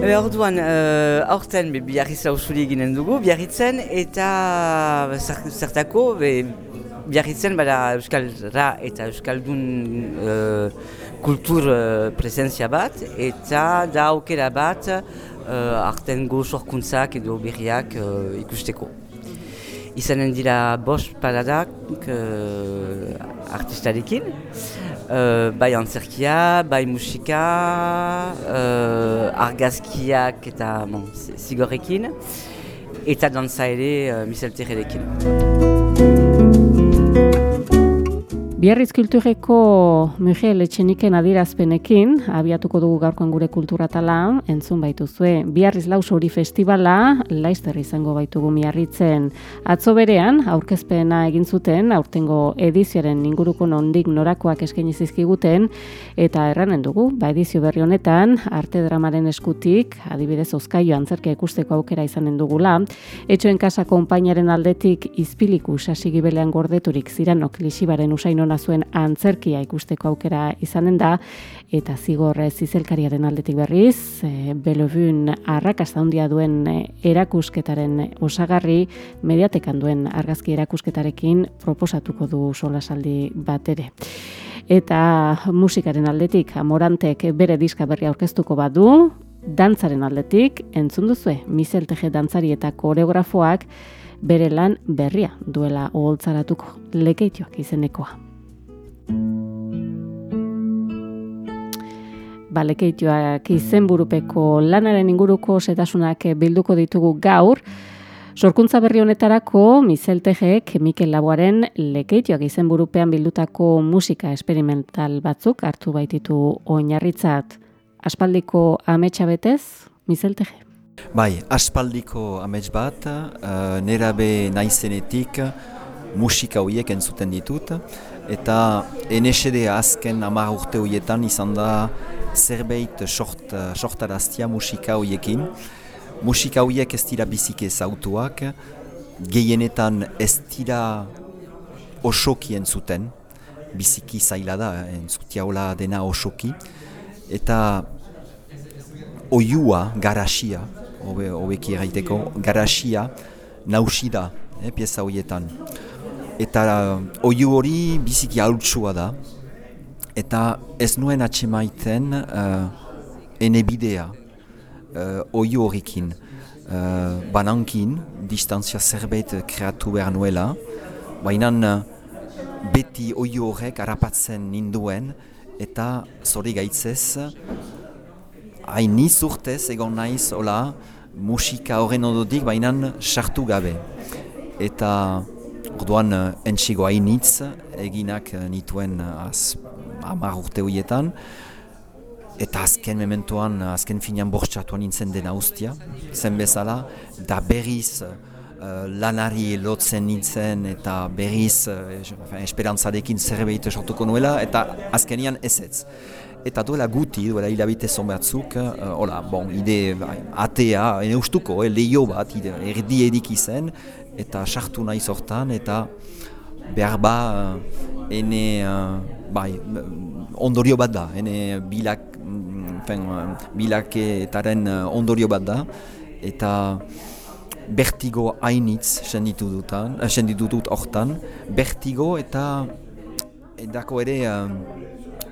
Ebe, orduan, uh, aurten be, biarritz lausuli eginen dugu, biarritzen eta zertako, be, biarritzen bada Euskalra eta Euskaldun uh, kultur uh, presentzia bat, eta da aukera bat uh, artengo sorkuntzak edo berriak uh, ikusteko. Izanen dira bost paradak uh, artistarekin, uh, bai antzerkia, bai musika, uh, argazkiak eta bon, zigorrekin, eta dantza ere uh, miselterekin. Biarritz kultureko Miguel Etxeniken adirazpenekin, abiatuko dugu gaurkoan gure kulturatala, entzun baituzue. Biarritz Laus Hori Festivala, laizter izango baitugu miarritzen. Atzo berean, aurkezpena egin zuten, aurtengo edizioaren inguruko nondik norakoak eskaini zizkiguten, eta erranen dugu, ba edizio berri honetan, arte dramaren eskutik, adibidez Ozkaio antzerkia ikusteko aukera izanen dugula, etxoen kasa konpainaren aldetik izpiliku sasigibelean gordeturik ziranok lisibaren usainon ona zuen antzerkia ikusteko aukera izanen da eta zigorre zizelkariaren aldetik berriz e, Belobun arrakasta handia duen e, erakusketaren osagarri mediatekan duen argazki erakusketarekin proposatuko du solasaldi bat ere. Eta musikaren aldetik Amorantek bere diska berri aurkeztuko badu, dantzaren aldetik entzun duzue Mizel Teje dantzari eta koreografoak bere lan berria duela oholtzaratuko lekeitioak izenekoa. Balekeituak izenburupeko lanaren inguruko setasunak bilduko ditugu gaur. Sorkuntza berri honetarako Mizeltegeek Mikel Laboaren lekeituak izenburupean bildutako musika esperimental batzuk hartu baititu oinarritzat. Aspaldiko ametsa betez, Mizeltege? Bai, aspaldiko amets bat, uh, nera be naizenetik musika horiek entzuten ditut, eta NSD azken amar urte horietan izan da zerbait sort, sortaraztia musika horiekin. Musika horiek ez dira bizik ezautuak, gehienetan ez dira osoki entzuten, biziki zaila da, entzutia dena osoki, eta oiua, garaxia, hobeki erraiteko, garaxia nausi da, eh, pieza horietan. Eta oiu hori biziki hautsua da, eta ez nuen atxemaiten uh, ene bidea uh, oio horrekin. Uh, banankin, distantzia zerbait kreatu behar nuela, baina uh, beti oio horrek arapatzen ninduen, eta zori gaitzez, hain niz urtez egon naiz, hola, musika horren odotik, baina sartu gabe. Eta orduan entxigo hainitz, eginak nituen az, amar urte horietan, eta azken mementoan, azken finean bortxatuan nintzen dena ustia, zen bezala, da berriz uh, lanari lotzen nintzen, eta berriz uh, esperantzarekin zerbait sortuko nuela, eta azkenian ezetz. Eta duela guti, duela hilabite zonbatzuk, uh, hola, bon, ide bai, atea, ene ustuko, eh, lehio bat, ide, erdi edik izen, eta sartu nahi sortan, eta behar ba, uh, ene, bai, ondorio bat da, ene bilak, fen, bilaketaren ondorio bat da, eta bertigo hainitz senditu dutan, eh, senditu dut hortan, bertigo eta edako ere um,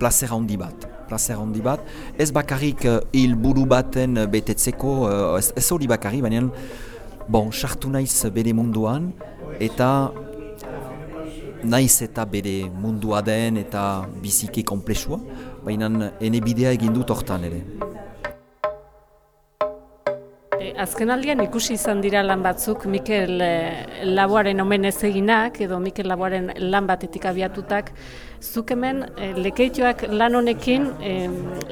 placer handi bat. Placer handi bat. Ez bakarrik uh, hil buru baten betetzeko, uh, ez, ez hori bakarrik, baina bon, sartu naiz bere munduan, eta naiz eta bere mundua den eta biziki komplexua, baina ene bidea egin dut hortan ere. E, azken aldian ikusi izan dira lan batzuk Mikel e, Laboaren omen ez eginak edo Mikel Laboaren lan batetik abiatutak. Zuk hemen e, lekeitioak lan honekin e,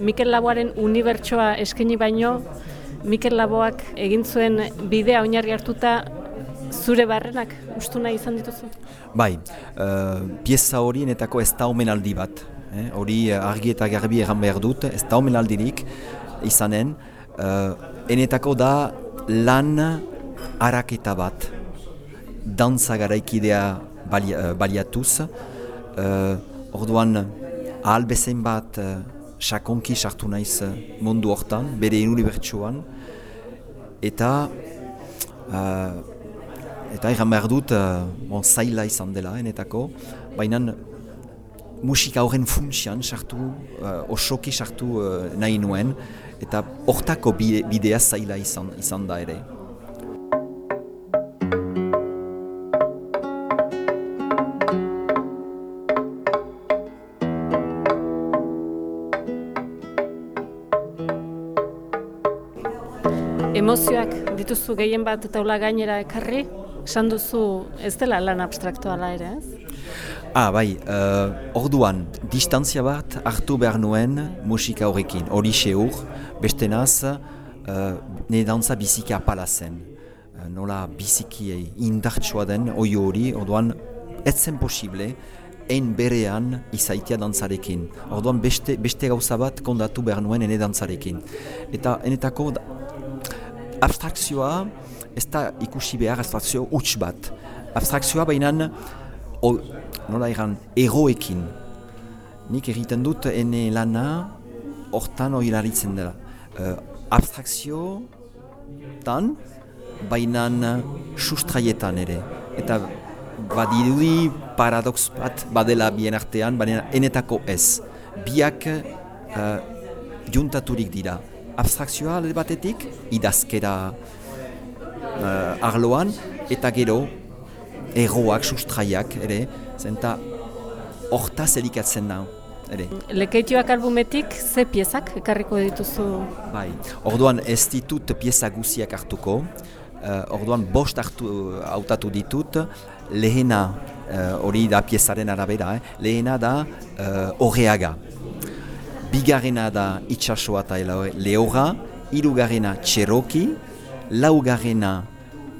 Mikel Laboaren unibertsoa eskaini baino Mikel Laboak egin zuen bidea oinarri hartuta zure barrenak ustu nahi izan dituzu? Bai, uh, pieza horienetako ez da omenaldi bat. Eh? Hori eh, argi eta garbi egan behar dut, ez da omenaldirik izanen. Uh, enetako da lan araketa bat, dantza garaikidea bali, uh, baliatuz. Uh, orduan, ahal bezen bat uh, sakonki sartu naiz mundu hortan, bere unibertsuan, eta uh, eta egan behar dut uh, bon, zaila izan dela enetako, baina musika horren funtsian sartu, uh, osoki sartu uh, nahi nuen, eta hortako bidea zaila izan, izan da ere. Emozioak dituzu gehien bat taula gainera ekarri, esan duzu ez dela lan abstraktuala ere, ez? Ah, bai, uh, orduan, distantzia bat hartu behar nuen musika horrekin, hori seur, beste naz, uh, ne dantza biziki apala zen. Uh, nola biziki indartsua den, oi hori, orduan, ez zen posible, ein berean izaitia dantzarekin. Orduan, beste, beste gauza bat kondatu behar nuen ene dantzarekin. Eta, enetako, abstrakzioa, ez da ikusi behar abstrakzio huts bat. Abstrakzioa behinan, nola egan, egoekin. Nik egiten dut ene lana hortan oilaritzen dela. Uh, abstrakzio tan, bainan sustraietan ere. Eta badirudi paradox bat badela bien artean, baina enetako ez. Biak uh, juntaturik dira abstrakzioa alde batetik, idazkera uh, arloan, eta gero erroak, sustraiak, ere, zenta hortaz elikatzen da. Ere. Lekeitioak albumetik, ze piezak ekarriko dituzu? Bai, orduan ez ditut pieza guziak hartuko, uh, orduan bost hartu hautatu ditut, lehena, eh, hori da piezaren arabera, eh? lehena da uh, bigarrena da itxasoa eta lehorra, irugarrena txeroki, laugarrena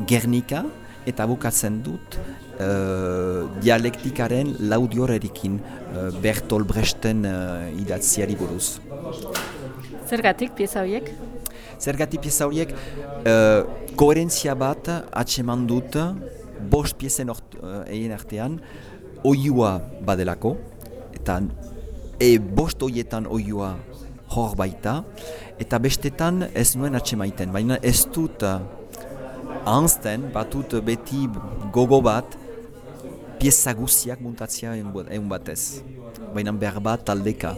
gernika, eta bukatzen dut uh, dialektikaren laudiorerikin uh, Bertol Brechten uh, idatziari buruz. Zergatik pieza horiek? Zergatik pieza horiek, uh, koherentzia bat atseman dut, bost piezen egin artean, oiua badelako, eta e bost hoietan oioa hor baita, eta bestetan ez nuen atsemaiten, baina ez dut uh, anzten, batut beti gogo bat, pieza guziak muntatzia egun batez. Baina behar bat taldeka.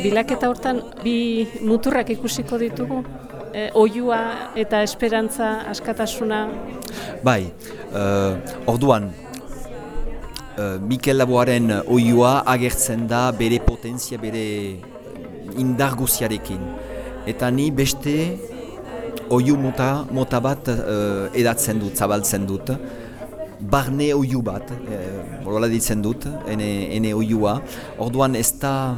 Bilaketa hortan bi muturrak ikusiko ditugu? E, oiua eta esperantza askatasuna? Bai, uh, orduan, uh, Mikel Laboaren oiua agertzen da bere potentzia, bere indar guziarekin. Eta ni beste oiu mota, mota bat uh, edatzen dut, zabaltzen dut. Barne oiu bat, horola uh, ditzen dut, ene, ene oiua. Orduan ez da,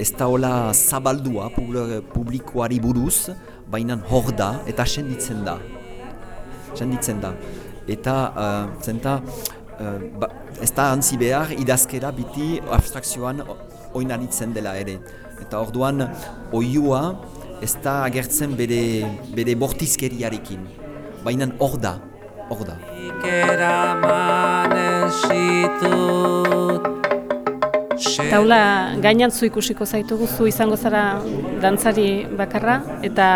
ez da hola zabaldua publikoari buruz, baina hor da eta senditzen da. Senditzen da. Eta uh, zenta, uh, ba, ez da antzi behar idazkera biti abstrakzioan oinaritzen dela ere. Eta orduan oiua ez da agertzen bere, bere bortizkeriarekin. Baina hor da, hor da. Taula gainan zu ikusiko zaitugu zu izango zara dantzari bakarra eta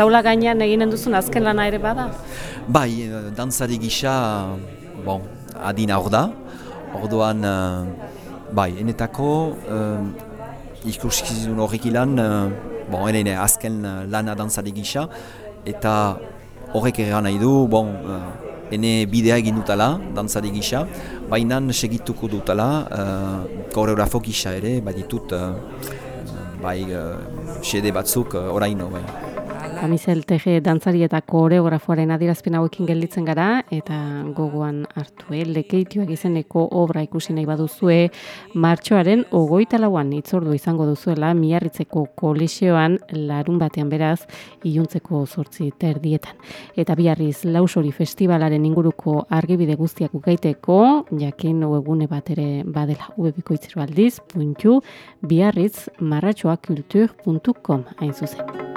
taula gainean eginen duzun azken lana ere bada? Bai, eh, dantzari gisa, bon, adina hor da. Orduan, uh, bai, enetako uh, ikuskizun horrek ilan, bon, ene, azken lana dantzari gisa, eta horrek ere nahi du, bon, ene bidea egin dutala, dantzari gisa, baina segituko dutala, uh, koreografo gisa ere, bai ditut, uh, bai, uh, batzuk uh, oraino, bai. Amisel Teje dantzari eta koreografoaren adirazpen hauekin gelditzen gara eta gogoan hartu eh? lekeitioak izeneko obra ikusi nahi baduzue martxoaren ogoita lauan itzordu izango duzuela miarritzeko kolesioan larun batean beraz iluntzeko sortzi terdietan. Eta biarriz lausori festivalaren inguruko argibide guztiak ukaiteko jakin webune bat ere badela webikoitzeru aldiz puntu biarritz marratxoakultur.com hain zuzen.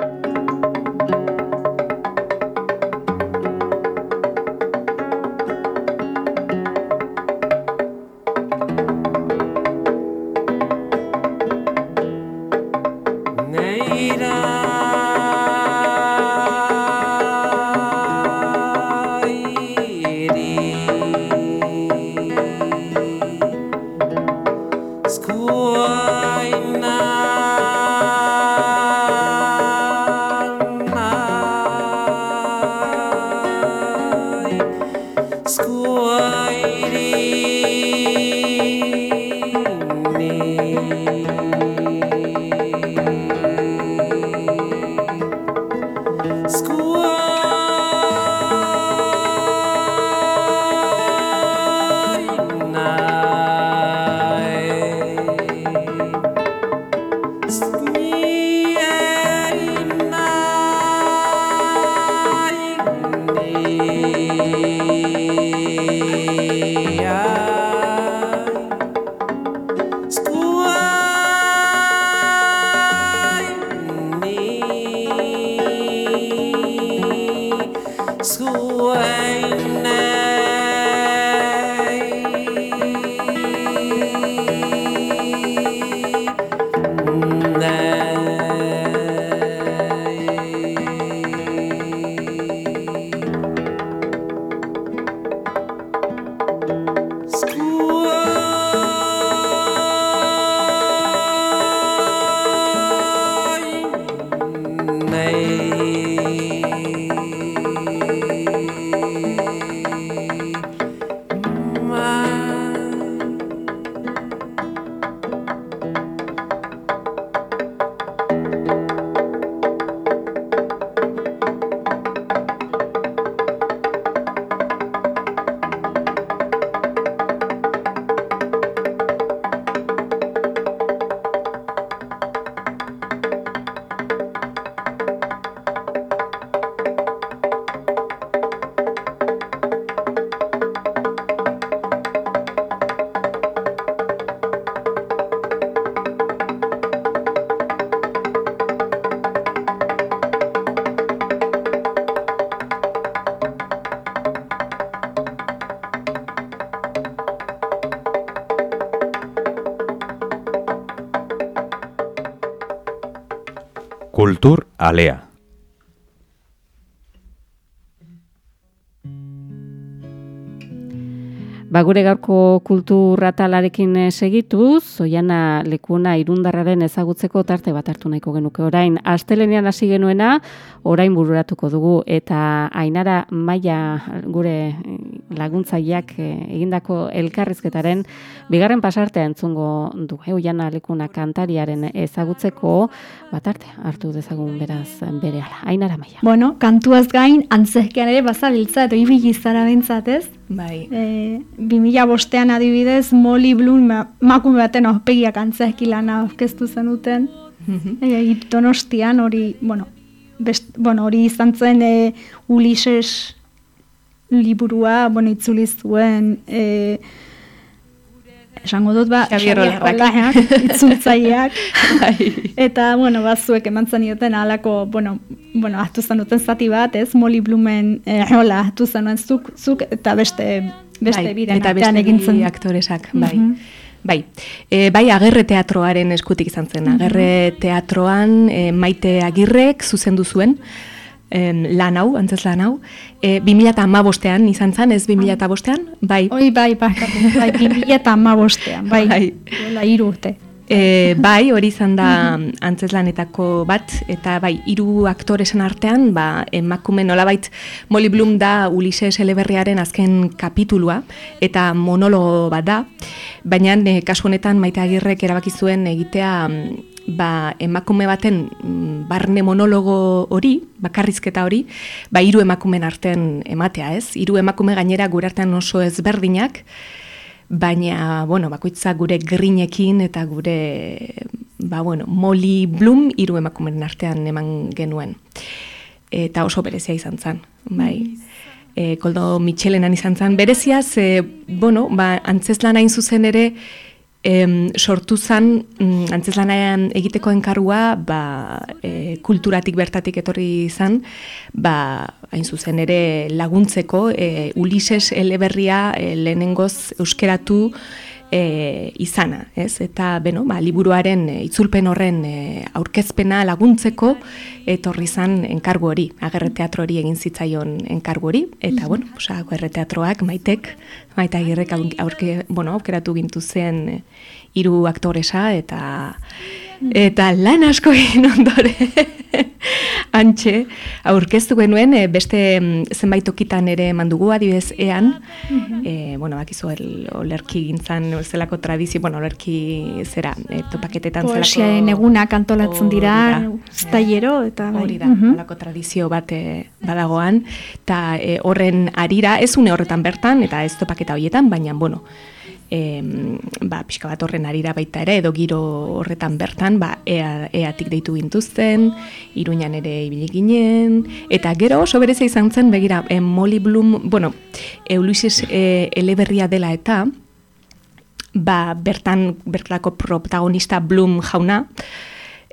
Kultur Alea. Ba, gure gaurko kulturratalarekin eh, segituz, zoiana lekuna irundarraren ezagutzeko tarte bat hartu nahiko genuke orain. Astelenean hasi genuena, orain bururatuko dugu, eta ainara maia gure eh, laguntzaileak eh, egindako elkarrizketaren bigarren pasartea entzungo du. E, oiana lekuna kantariaren ezagutzeko batarte hartu dezagun beraz berehala. Ainara maia. Bueno, kantuaz gain, antzezkean ere bazabiltza, eta ibili zara bintzat, ez? Bai. E, 2000 bostean adibidez, Molly Bloom ma, makume baten aurpegiak antzezki lana aurkeztu zenuten. e, donostian hori, bueno, best, bueno, hori izan zen e, Ulises liburua, bueno, itzuli zuen, e, esango dut ba, Javier Olarrak. Olarrak, itzultzaileak. Bai. Eta, bueno, bazuek eman zenioten alako, bueno, bueno, ahtu zenuten zati bat, ez, Molly Bloomen, eh, hola, ahtu zenuen zuk, zuk, eta beste, beste bai, biren eta beste egin bi zen. aktoresak, bai. Mhm. Bai, e, bai agerre teatroaren eskutik izan zen. Agerre teatroan e, maite agirrek zuzendu zuen em, lan hau, antzez lan hau. E, 2008an izan zen, ez 2008an? Bai, Oi, bai, bai, bai, 2000 eta amabostean, bai, Bai. duela hiru urte. E, bai, hori izan da antzeslanetako bat, eta bai, hiru aktoresen artean, ba, emakume nolabait Molly Bloom da Ulises Eleberriaren azken kapitulua, eta monologo bat da, baina e, kasu honetan maite agirrek erabaki zuen egitea ba, emakume baten mm, barne monologo hori, bakarrizketa hori, ba, hiru emakumen artean ematea, ez? Hiru emakume gainera gure artean oso ezberdinak, baina, bueno, bakoitza gure grinekin eta gure, ba, bueno, Molly Bloom hiru emakumeen artean eman genuen. Eta oso berezia izan zen, bai. E, Koldo Michelenan izan zen berezia, ze, bueno, ba, antzeslan hain zuzen ere, em, sortu zen mm, antzeslanean egiteko enkargua ba, e, kulturatik bertatik etorri izan ba, hain zuzen ere laguntzeko e, Ulises eleberria e, lehenengoz euskeratu e, izana, ez? Eta beno, ba, liburuaren e, itzulpen horren e, aurkezpena laguntzeko etorri izan enkargu hori, agerre teatro hori egin zitzaion enkargu hori, eta bueno, pues, agerre teatroak maitek, maita agirrek aurke, bueno, aukeratu gintu zen e, hiru aktoresa eta eta lan asko egin ondore antxe aurkeztu genuen e, beste mm, zenbait tokitan ere mandugu adibidez ean. E, bueno bakizu el olerki gintzan zelako tradizio bueno olerki zera e, topaketetan Poesiaren egunak antolatzen dira, staiero, eta bai. Hori da, halako tradizio bat eh, badagoan, eta eh, horren arira, ez une horretan bertan, eta ez topaketa horietan, baina, bueno, em, ba, pixka bat horren arira baita ere, edo giro horretan bertan, ba, ea, eatik deitu gintuzten, iruñan ere ibili ginen, eta gero oso berezia izan zen, begira, e, Molly Bloom, bueno, Ulysses e, eleberria dela eta, ba, bertan, bertako protagonista Bloom jauna,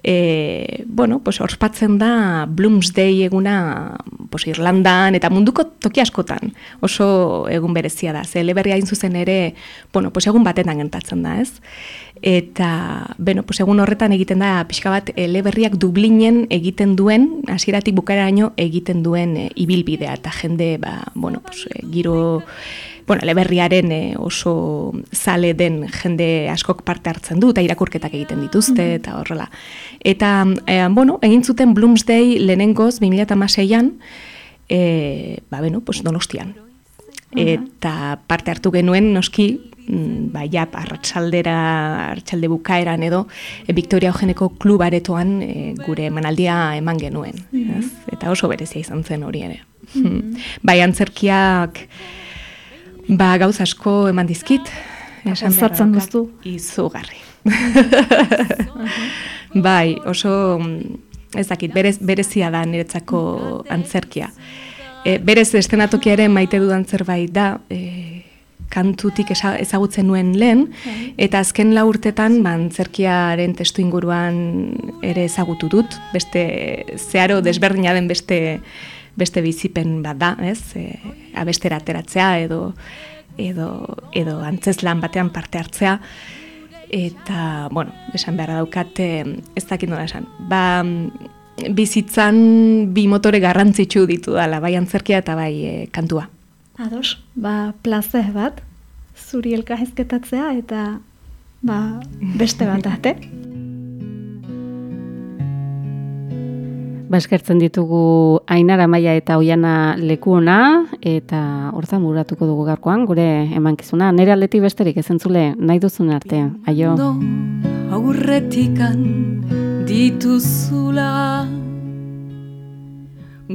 e, bueno, pues, orspatzen da Bloomsday eguna pues, Irlandan eta munduko toki askotan oso egun berezia da. Ze eleberria hain zuzen ere, bueno, pues, egun batetan gentatzen da, ez? Eta, bueno, pues, egun horretan egiten da pixka bat eleberriak Dublinen egiten duen, hasieratik bukaeraino egiten duen e, ibilbidea eta jende, ba, bueno, pues, giro bueno, leberriaren e, oso zale den jende askok parte hartzen du, eta irakurketak egiten dituzte, mhm. eta horrela. Eta, e, bueno, egin zuten Bloomsday lehenengoz, 2006an, e, ba, bueno, pues donostian. Eta parte hartu genuen, noski, mm, ba, ja, arratsaldera, arratsalde bukaeran edo, e, Victoria Eugeneko klubaretoan e, gure manaldia eman genuen. Mm Eta oso berezia izan zen hori ere. Mm Bai, antzerkiak, Ba, gauz asko eman dizkit. Esan zartzen duztu. Izugarri. bai, oso, ez dakit, berez, berezia da niretzako antzerkia. E, berez estenatokia maite dudan zerbait da, e, kantutik ezagutzen nuen lehen, bai. eta azken la urtetan ba, antzerkiaren testu inguruan ere ezagutu dut, beste zeharo desberdina den beste beste bizipen bat da, ez? E, abestera ateratzea edo edo edo antzeslan batean parte hartzea eta bueno, esan beharra daukate ez dakit nola esan. Ba, bizitzan bi motore garrantzitsu ditu dala, bai antzerkia eta bai e, kantua. Ados, ba, plaze bat, zuri elkahezketatzea eta ba, beste bat, ate? Ba, eskertzen ditugu Ainara Maia eta Oiana Lekuona eta hortza muratuko dugu gaurkoan gure emankizuna. Nere aldeti besterik ezentzule nahi duzun arte. Aio. Aurretikan dituzula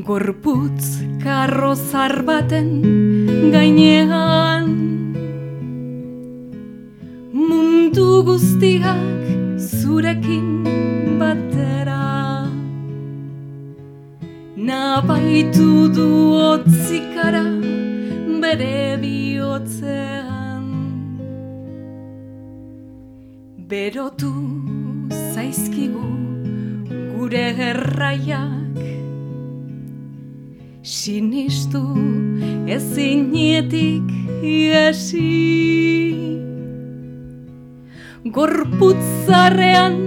Gorputz karrozar baten gainean Mundu guztiak zurekin Nabaitu du otzikara bere bihotzean. Berotu zaizkigu gure erraiak. Sinistu ezinietik iesi Gorputzarrean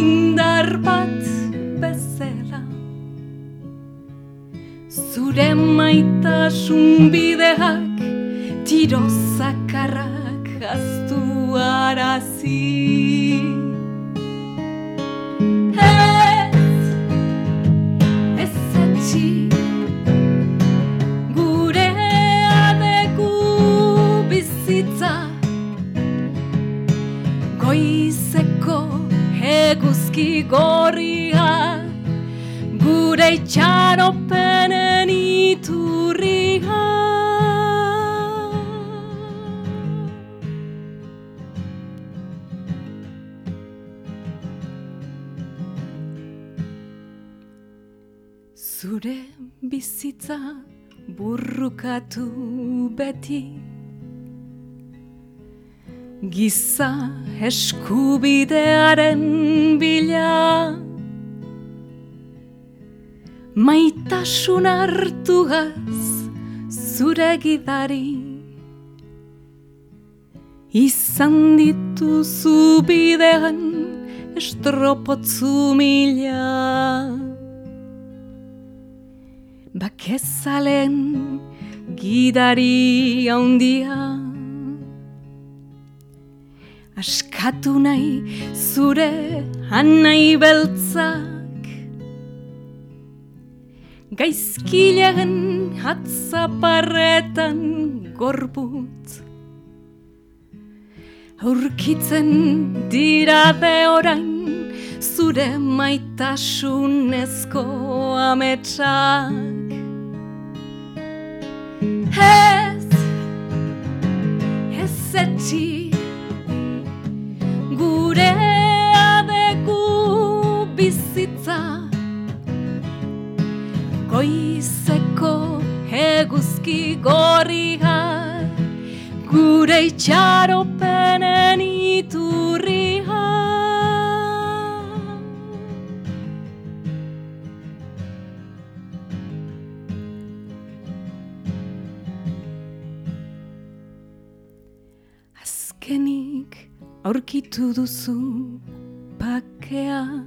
indar bat zure maitasun bideak tiro zakarrak aztu arazi. Ez, ez gure adeku bizitza, goizeko eguzki gorria, gure itxaropen Zure bizitza burrukatu beti. Giza eskubidearen bila. Maitasun hartu gaz zure gidari. Izan dituzu bidean estropotzu mila bakezalen gidari haundia. Askatu nahi zure hanai beltzak. Gaizkilegen hatzaparretan gorbut aurkitzen dira orain zure maitasunezko ametsak Ez, ez etzi gure adeku bizitza goizeko eguzki gorria gure itxaropenen aurkitu duzu pakea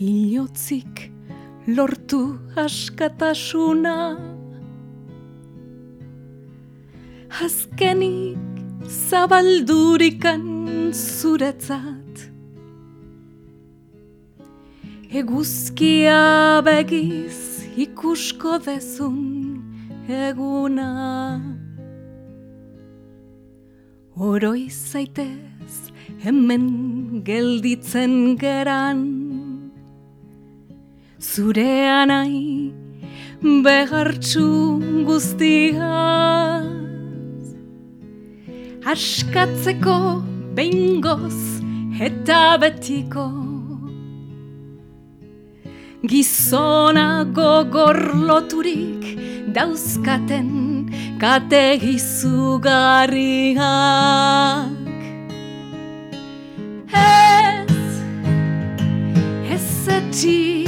Ilotzik lortu askatasuna. Azkenik zabaldurikan zuretzat. Eguzkia begiz ikusko dezun eguna Oroi zaitez hemen gelditzen geran. Zure anai behartxu guztiaz. Askatzeko behingoz eta betiko. Gizona gogor loturik dauzkaten kate izugarriak Ez, ez etxi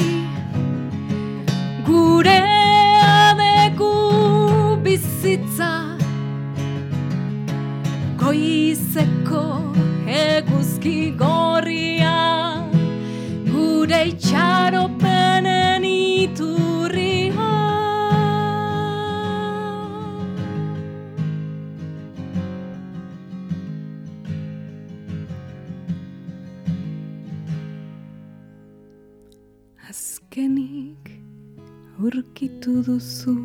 gure adeku bizitza Goizeko eguzki gorria gure itxaropenen aurkitu duzu